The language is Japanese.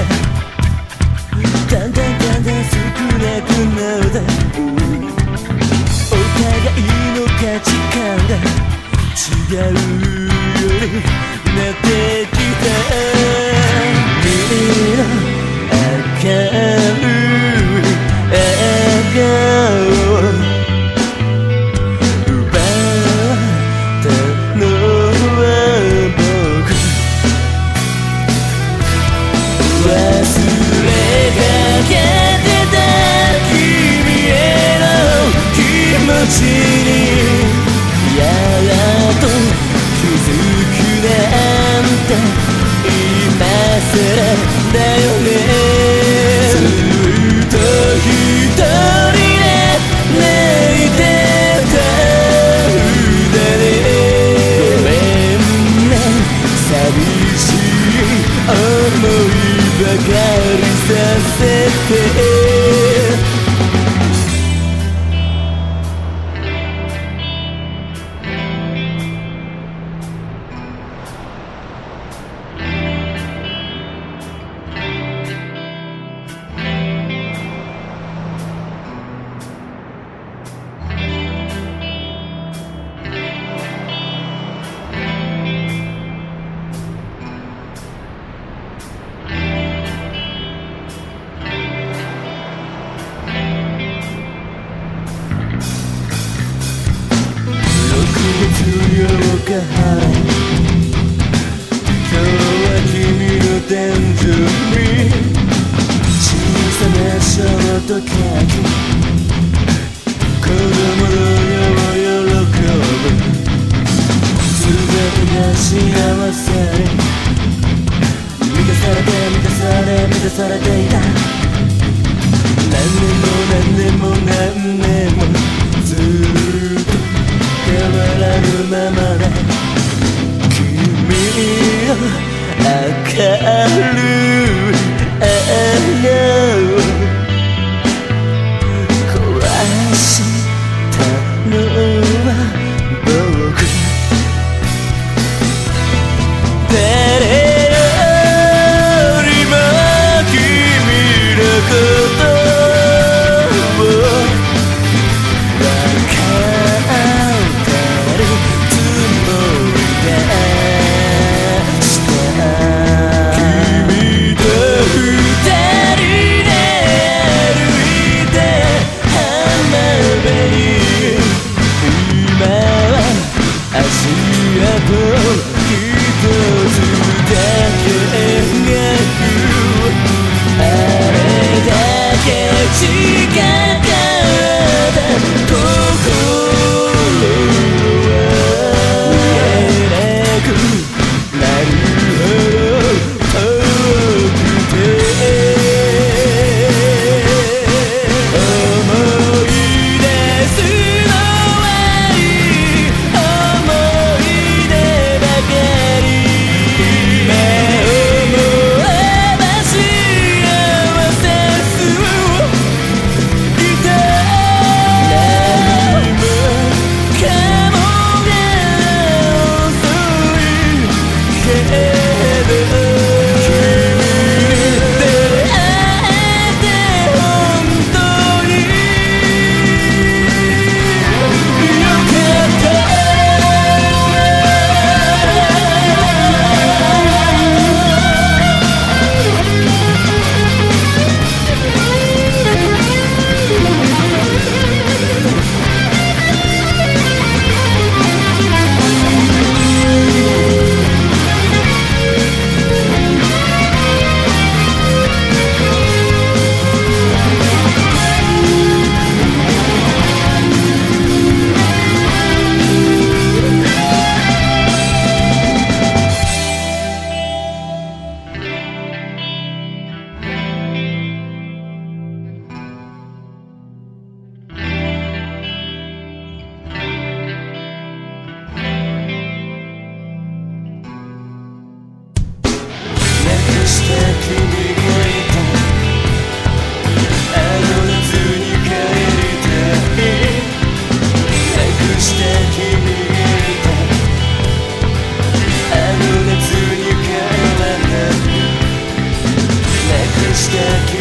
だだんだんだんだん少なくなるだお互いの価値観が違うようになってきた。君の明るい今日は君の誕生日小さなショートケーキ子供のよう喜ぶ全てが幸せに満たされて満たされ満たされていた何年も何年も何年も scared.